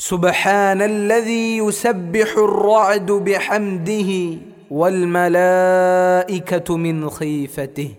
سبحان الذي يسبح الرعد بحمده والملائكه من خيفته